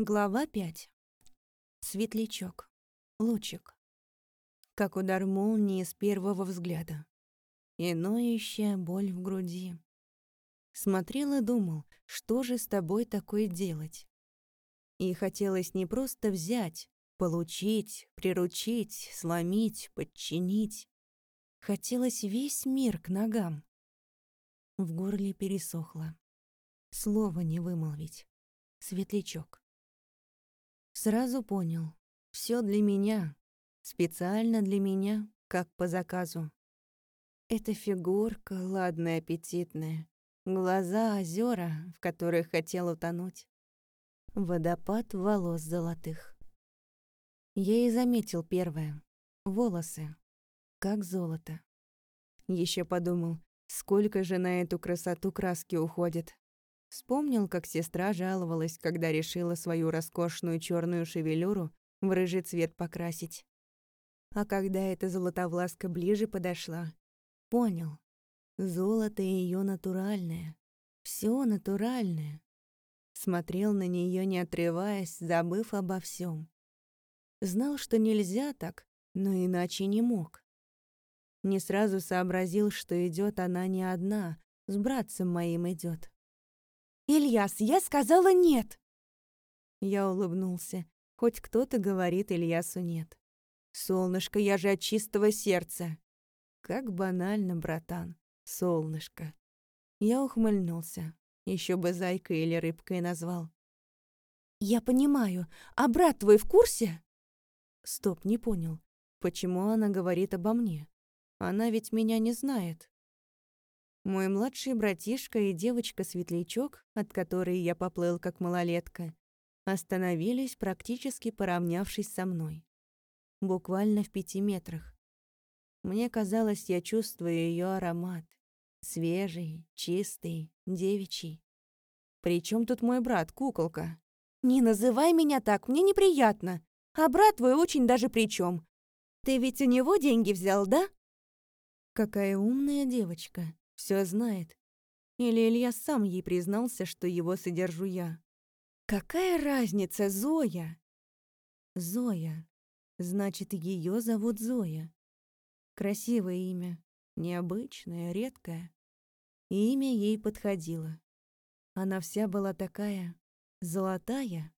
Глава 5. Светлячок. Лучик. Как удар молнии с первого взгляда. И ноющая боль в груди. Смотрел и думал, что же с тобой такое делать. И хотелось не просто взять, получить, приручить, сломить, подчинить. Хотелось весь мир к ногам. В горле пересохло. Слова не вымолвить. Светлячок. Сразу понял. Все для меня. Специально для меня, как по заказу. Эта фигурка, ладная, аппетитная. Глаза озера, в которых хотел утонуть. Водопад волос золотых. Я и заметил первое. Волосы. Как золото. Еще подумал, сколько же на эту красоту краски уходит. Вспомнил, как сестра жаловалась, когда решила свою роскошную черную шевелюру в рыжий цвет покрасить. А когда эта золотовласка ближе подошла, понял. Золото ее натуральное. все натуральное. Смотрел на нее, не отрываясь, забыв обо всем. Знал, что нельзя так, но иначе не мог. Не сразу сообразил, что идет она не одна, с братцем моим идет. «Ильяс, я сказала нет!» Я улыбнулся. Хоть кто-то говорит Ильясу нет. «Солнышко, я же от чистого сердца!» Как банально, братан. Солнышко. Я ухмыльнулся. Еще бы зайкой или рыбкой назвал. «Я понимаю. А брат твой в курсе?» Стоп, не понял. Почему она говорит обо мне? Она ведь меня не знает. Мой младший братишка и девочка-светлячок, от которой я поплыл как малолетка, остановились, практически поравнявшись со мной. Буквально в пяти метрах. Мне казалось, я чувствую ее аромат. Свежий, чистый, девичий. Причем тут мой брат, куколка? «Не называй меня так, мне неприятно. А брат твой очень даже при чем. Ты ведь у него деньги взял, да?» Какая умная девочка все знает. Или Илья сам ей признался, что его содержу я. Какая разница, Зоя? Зоя. Значит, ее зовут Зоя. Красивое имя, необычное, редкое. И имя ей подходило. Она вся была такая золотая.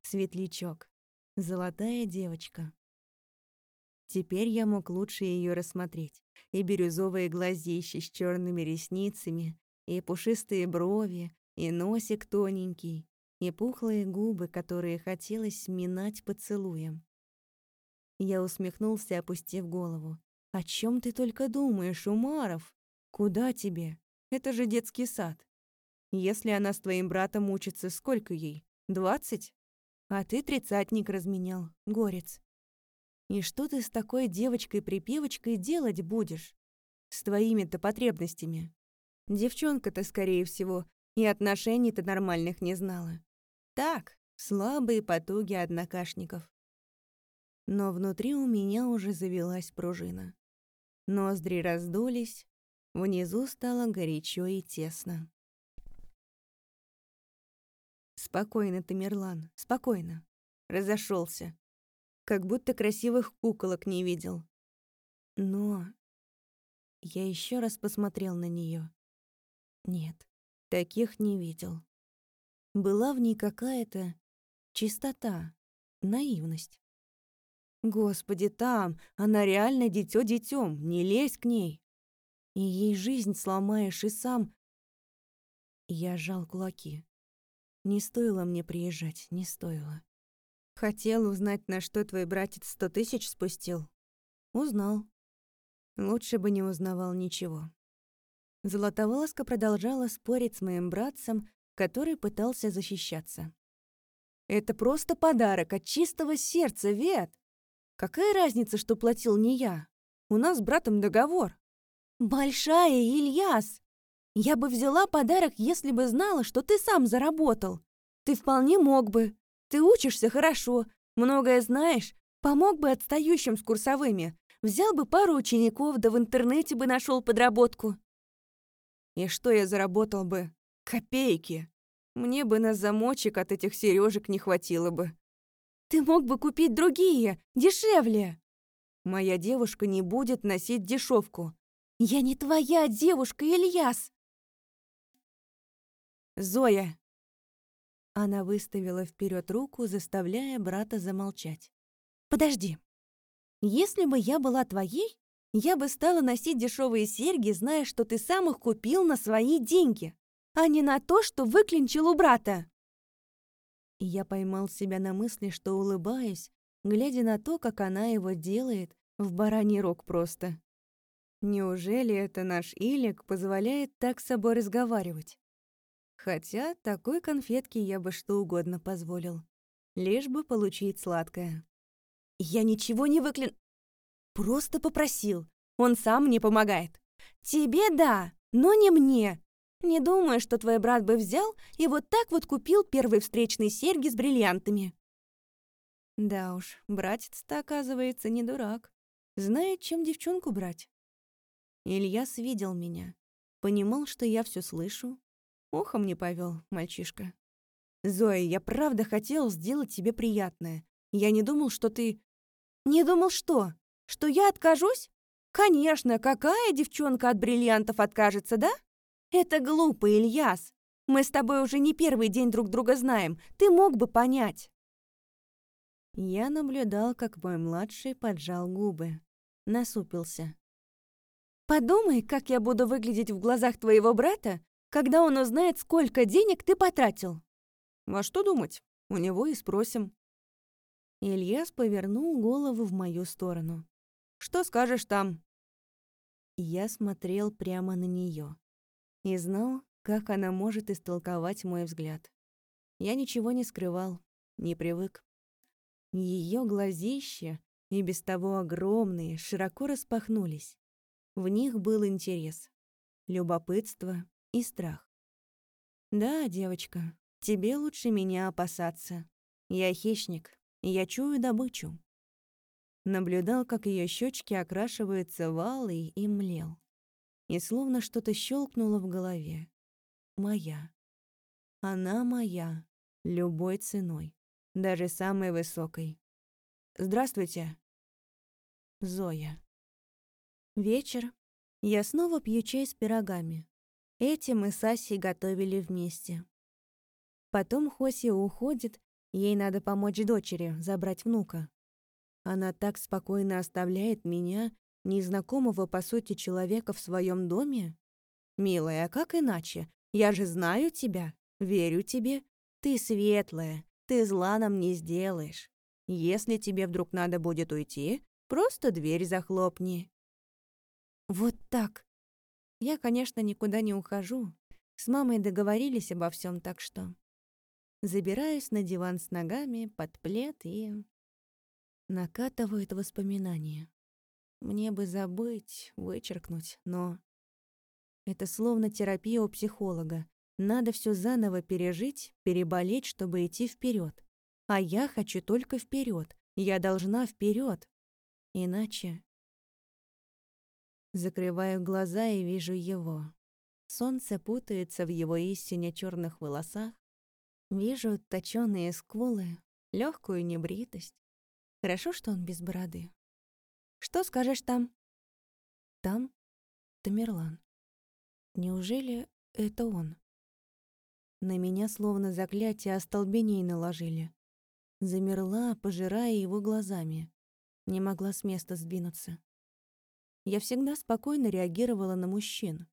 Светлячок. Золотая девочка. Теперь я мог лучше ее рассмотреть. И бирюзовые глазища с черными ресницами, и пушистые брови, и носик тоненький, и пухлые губы, которые хотелось сминать поцелуем. Я усмехнулся, опустив голову. «О чем ты только думаешь, Умаров? Куда тебе? Это же детский сад. Если она с твоим братом учится, сколько ей? Двадцать? А ты тридцатник разменял, горец. И что ты с такой девочкой-припевочкой делать будешь? С твоими-то потребностями. Девчонка-то, скорее всего, и отношений-то нормальных не знала. Так, слабые потуги однокашников. Но внутри у меня уже завелась пружина. Ноздри раздулись, внизу стало горячо и тесно. Спокойно, Тамерлан, спокойно. Разошелся как будто красивых куколок не видел. Но я еще раз посмотрел на нее. Нет, таких не видел. Была в ней какая-то чистота, наивность. Господи, там, она реально дитё детем, не лезь к ней. И ей жизнь сломаешь и сам... Я сжал кулаки. Не стоило мне приезжать, не стоило. Хотел узнать, на что твой братец сто тысяч спустил. Узнал. Лучше бы не узнавал ничего. Золотоволоска продолжала спорить с моим братцем, который пытался защищаться. «Это просто подарок от чистого сердца, Вет! Какая разница, что платил не я? У нас с братом договор». «Большая, Ильяс! Я бы взяла подарок, если бы знала, что ты сам заработал. Ты вполне мог бы. Ты учишься хорошо, многое знаешь, помог бы отстающим с курсовыми, взял бы пару учеников, да в интернете бы нашел подработку. И что я заработал бы? Копейки. Мне бы на замочек от этих сережек не хватило бы. Ты мог бы купить другие, дешевле. Моя девушка не будет носить дешевку. Я не твоя девушка, Ильяс. Зоя. Она выставила вперед руку, заставляя брата замолчать. Подожди. Если бы я была твоей, я бы стала носить дешевые серьги, зная, что ты сам их купил на свои деньги, а не на то, что выклинчил у брата. я поймал себя на мысли, что улыбаюсь, глядя на то, как она его делает, в бараний рог просто. Неужели это наш Илик позволяет так с собой разговаривать? Хотя такой конфетке я бы что угодно позволил, лишь бы получить сладкое. Я ничего не выклин... Просто попросил. Он сам мне помогает. Тебе да, но не мне. Не думаю, что твой брат бы взял и вот так вот купил первые встречные серьги с бриллиантами. Да уж, братец-то, оказывается, не дурак. Знает, чем девчонку брать. Ильяс видел меня. Понимал, что я все слышу. Ухом не повел, мальчишка. «Зоя, я правда хотел сделать тебе приятное. Я не думал, что ты...» «Не думал что? Что я откажусь? Конечно, какая девчонка от бриллиантов откажется, да? Это глупо, Ильяс. Мы с тобой уже не первый день друг друга знаем. Ты мог бы понять. Я наблюдал, как мой младший поджал губы. Насупился. Подумай, как я буду выглядеть в глазах твоего брата, когда он узнает, сколько денег ты потратил. Во что думать? У него и спросим. Ильяс повернул голову в мою сторону. «Что скажешь там?» Я смотрел прямо на нее и знал, как она может истолковать мой взгляд. Я ничего не скрывал, не привык. Ее глазища, и без того огромные, широко распахнулись. В них был интерес, любопытство и страх. «Да, девочка, тебе лучше меня опасаться. Я хищник, я чую добычу. Наблюдал, как ее щечки окрашиваются в алый и млел. И словно что-то щелкнуло в голове. Моя. Она моя. Любой ценой. Даже самой высокой. Здравствуйте. Зоя. Вечер. Я снова пью чай с пирогами. Эти мы с Асей готовили вместе. Потом Хоси уходит, Ей надо помочь дочери забрать внука. Она так спокойно оставляет меня, незнакомого по сути человека в своем доме? Милая, а как иначе? Я же знаю тебя, верю тебе. Ты светлая, ты зла нам не сделаешь. Если тебе вдруг надо будет уйти, просто дверь захлопни. Вот так. Я, конечно, никуда не ухожу. С мамой договорились обо всем, так что... Забираюсь на диван с ногами, под плед и... Накатывают воспоминания. Мне бы забыть, вычеркнуть, но... Это словно терапия у психолога. Надо все заново пережить, переболеть, чтобы идти вперед. А я хочу только вперед. Я должна вперед. Иначе... Закрываю глаза и вижу его. Солнце путается в его истине черных волосах, Вижу точёные скулы, легкую небритость. Хорошо, что он без бороды. Что скажешь там? Там Тамерлан. Неужели это он? На меня словно заклятие остолбеней наложили. Замерла, пожирая его глазами. Не могла с места сдвинуться. Я всегда спокойно реагировала на мужчин.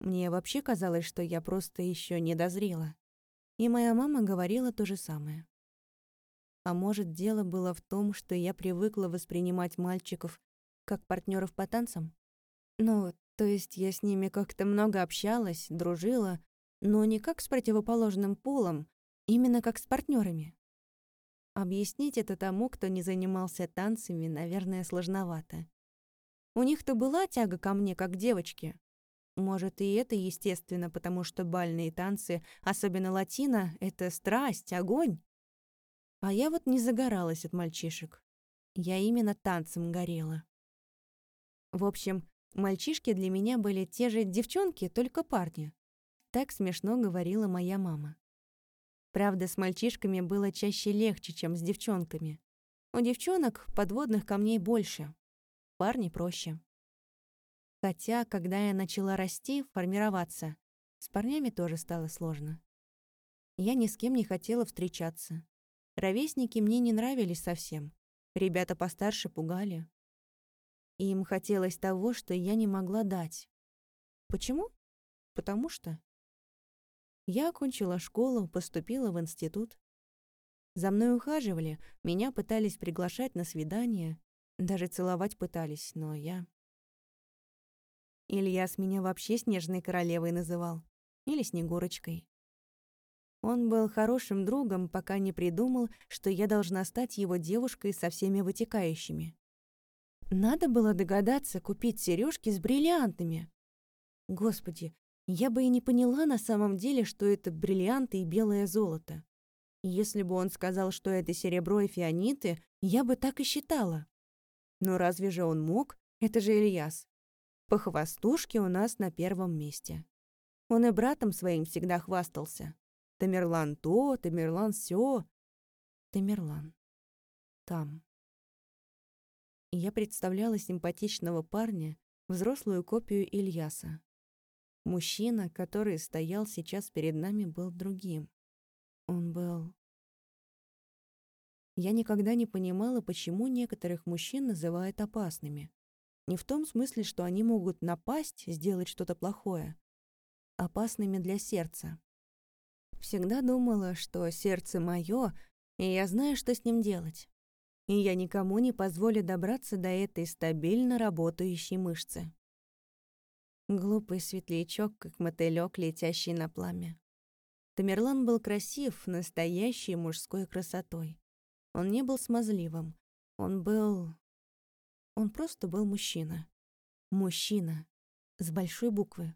Мне вообще казалось, что я просто еще не дозрела. И моя мама говорила то же самое. А может, дело было в том, что я привыкла воспринимать мальчиков как партнеров по танцам? Ну, то есть я с ними как-то много общалась, дружила, но не как с противоположным полом, именно как с партнерами. Объяснить это тому, кто не занимался танцами, наверное, сложновато. У них-то была тяга ко мне, как девочке, может, и это естественно, потому что бальные танцы, особенно латино, — это страсть, огонь. А я вот не загоралась от мальчишек. Я именно танцем горела. В общем, мальчишки для меня были те же девчонки, только парни. Так смешно говорила моя мама. Правда, с мальчишками было чаще легче, чем с девчонками. У девчонок подводных камней больше, парни проще. Хотя, когда я начала расти, формироваться, с парнями тоже стало сложно. Я ни с кем не хотела встречаться. Ровесники мне не нравились совсем. Ребята постарше пугали. Им хотелось того, что я не могла дать. Почему? Потому что... Я окончила школу, поступила в институт. За мной ухаживали, меня пытались приглашать на свидания, даже целовать пытались, но я... Ильяс меня вообще Снежной Королевой называл. Или Снегурочкой. Он был хорошим другом, пока не придумал, что я должна стать его девушкой со всеми вытекающими. Надо было догадаться купить сережки с бриллиантами. Господи, я бы и не поняла на самом деле, что это бриллианты и белое золото. Если бы он сказал, что это серебро и фианиты, я бы так и считала. Но разве же он мог? Это же Ильяс. По хвостушке у нас на первом месте. Он и братом своим всегда хвастался. Тамерлан то, Тамерлан сё. Тамерлан. Там. Я представляла симпатичного парня, взрослую копию Ильяса. Мужчина, который стоял сейчас перед нами, был другим. Он был... Я никогда не понимала, почему некоторых мужчин называют опасными. Не в том смысле, что они могут напасть, сделать что-то плохое. Опасными для сердца. Всегда думала, что сердце моё, и я знаю, что с ним делать. И я никому не позволю добраться до этой стабильно работающей мышцы. Глупый светлячок, как мотылёк, летящий на пламя. Тамерлан был красив, настоящей мужской красотой. Он не был смазливым. Он был он просто был мужчина. Мужчина. С большой буквы.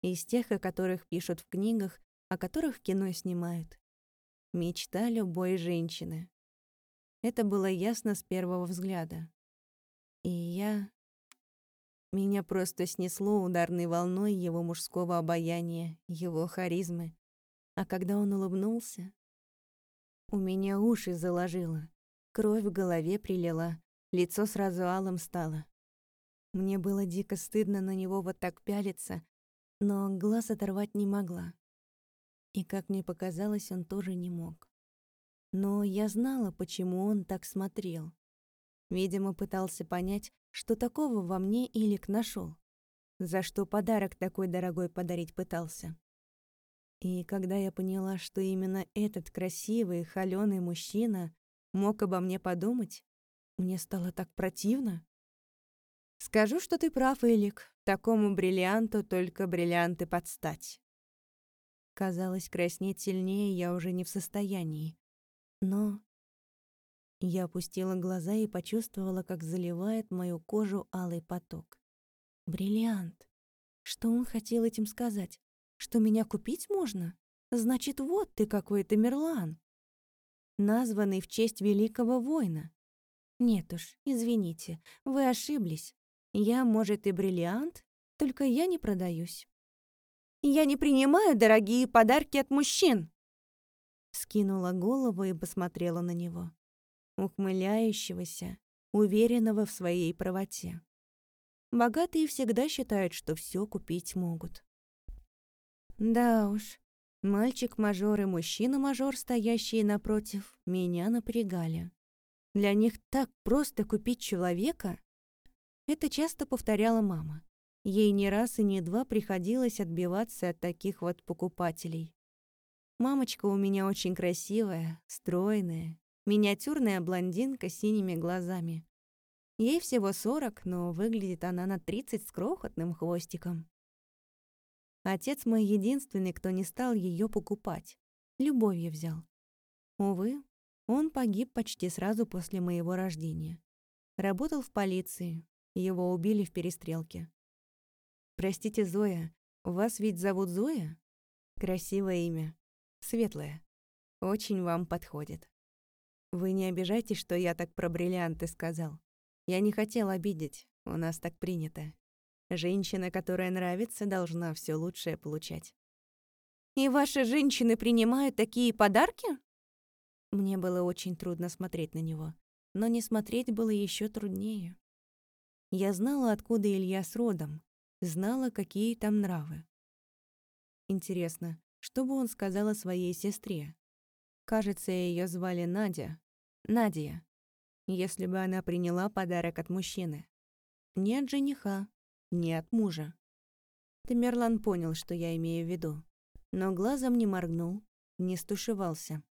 Из тех, о которых пишут в книгах, о которых кино снимают. Мечта любой женщины. Это было ясно с первого взгляда. И я... Меня просто снесло ударной волной его мужского обаяния, его харизмы. А когда он улыбнулся, у меня уши заложило, кровь в голове прилила, Лицо сразу алым стало. Мне было дико стыдно на него вот так пялиться, но глаз оторвать не могла. И, как мне показалось, он тоже не мог. Но я знала, почему он так смотрел. Видимо, пытался понять, что такого во мне Илик нашел, за что подарок такой дорогой подарить пытался. И когда я поняла, что именно этот красивый, холёный мужчина мог обо мне подумать, мне стало так противно. Скажу, что ты прав, Элик. Такому бриллианту только бриллианты подстать. Казалось, краснеть сильнее я уже не в состоянии. Но я опустила глаза и почувствовала, как заливает мою кожу алый поток. Бриллиант. Что он хотел этим сказать? Что меня купить можно? Значит, вот ты какой-то Мерлан. Названный в честь великого воина. Нет уж, извините, вы ошиблись. Я, может, и бриллиант, только я не продаюсь. Я не принимаю дорогие подарки от мужчин. Скинула голову и посмотрела на него, ухмыляющегося, уверенного в своей правоте. Богатые всегда считают, что все купить могут. Да уж, мальчик-мажор и мужчина-мажор, стоящие напротив, меня напрягали. Для них так просто купить человека. Это часто повторяла мама. Ей не раз и не два приходилось отбиваться от таких вот покупателей. Мамочка у меня очень красивая, стройная, миниатюрная блондинка с синими глазами. Ей всего сорок, но выглядит она на тридцать с крохотным хвостиком. Отец мой единственный, кто не стал ее покупать. Любовью взял. Увы, он погиб почти сразу после моего рождения. Работал в полиции. Его убили в перестрелке. Простите, Зоя, вас ведь зовут Зоя? Красивое имя. Светлое. Очень вам подходит. Вы не обижайтесь, что я так про бриллианты сказал. Я не хотел обидеть, у нас так принято. Женщина, которая нравится, должна все лучшее получать. И ваши женщины принимают такие подарки? Мне было очень трудно смотреть на него, но не смотреть было еще труднее. Я знала, откуда Илья с родом, знала, какие там нравы. Интересно, что бы он сказал о своей сестре? Кажется, ее звали Надя. Надя. Если бы она приняла подарок от мужчины. Не от жениха, не от мужа. Тамерлан понял, что я имею в виду, но глазом не моргнул, не стушевался.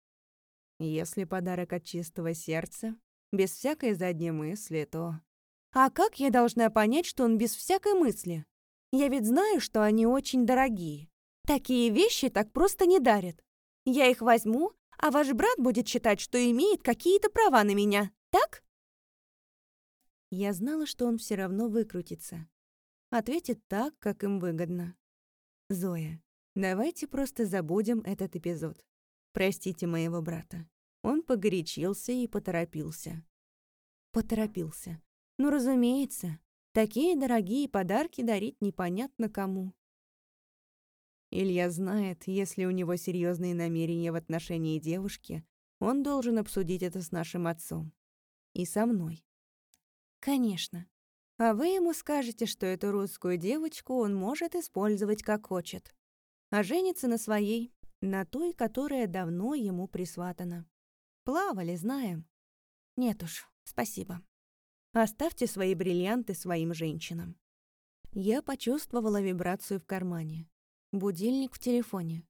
Если подарок от чистого сердца, без всякой задней мысли, то... А как я должна понять, что он без всякой мысли? Я ведь знаю, что они очень дорогие. Такие вещи так просто не дарят. Я их возьму, а ваш брат будет считать, что имеет какие-то права на меня, так? Я знала, что он все равно выкрутится. Ответит так, как им выгодно. Зоя, давайте просто забудем этот эпизод. Простите моего брата. Он погорячился и поторопился. Поторопился. Ну, разумеется, такие дорогие подарки дарить непонятно кому. Илья знает, если у него серьезные намерения в отношении девушки, он должен обсудить это с нашим отцом. И со мной. Конечно. А вы ему скажете, что эту русскую девочку он может использовать как хочет. А женится на своей, на той, которая давно ему присватана. Плавали, знаем. Нет уж, спасибо. Оставьте свои бриллианты своим женщинам. Я почувствовала вибрацию в кармане. Будильник в телефоне.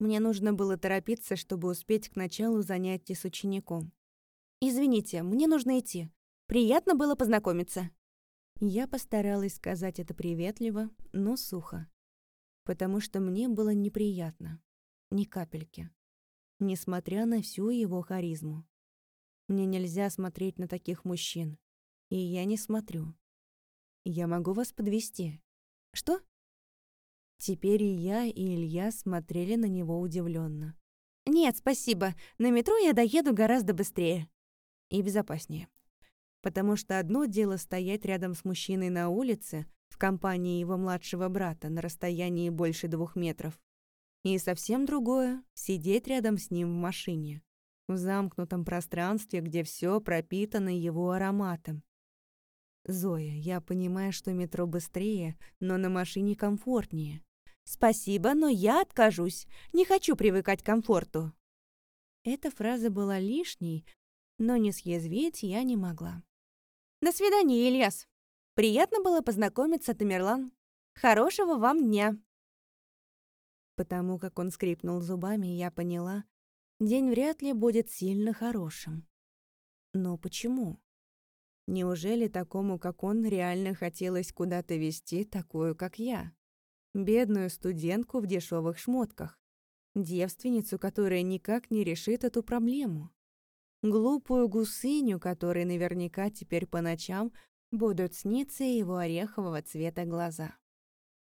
Мне нужно было торопиться, чтобы успеть к началу занятий с учеником. «Извините, мне нужно идти. Приятно было познакомиться». Я постаралась сказать это приветливо, но сухо. Потому что мне было неприятно. Ни капельки. Несмотря на всю его харизму. Мне нельзя смотреть на таких мужчин. И я не смотрю. Я могу вас подвести. Что? Теперь и я, и Илья смотрели на него удивленно. Нет, спасибо. На метро я доеду гораздо быстрее и безопаснее. Потому что одно дело стоять рядом с мужчиной на улице в компании его младшего брата на расстоянии больше двух метров, и совсем другое — сидеть рядом с ним в машине, в замкнутом пространстве, где все пропитано его ароматом, «Зоя, я понимаю, что метро быстрее, но на машине комфортнее». «Спасибо, но я откажусь. Не хочу привыкать к комфорту». Эта фраза была лишней, но не съязвить я не могла. «До свидания, Ильяс. Приятно было познакомиться, Тамерлан. Хорошего вам дня». Потому как он скрипнул зубами, я поняла, день вряд ли будет сильно хорошим. Но почему? Неужели такому, как он, реально хотелось куда-то вести такую, как я? Бедную студентку в дешевых шмотках. Девственницу, которая никак не решит эту проблему. Глупую гусыню, которой наверняка теперь по ночам будут сниться его орехового цвета глаза.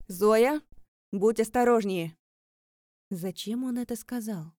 «Зоя, будь осторожнее!» Зачем он это сказал?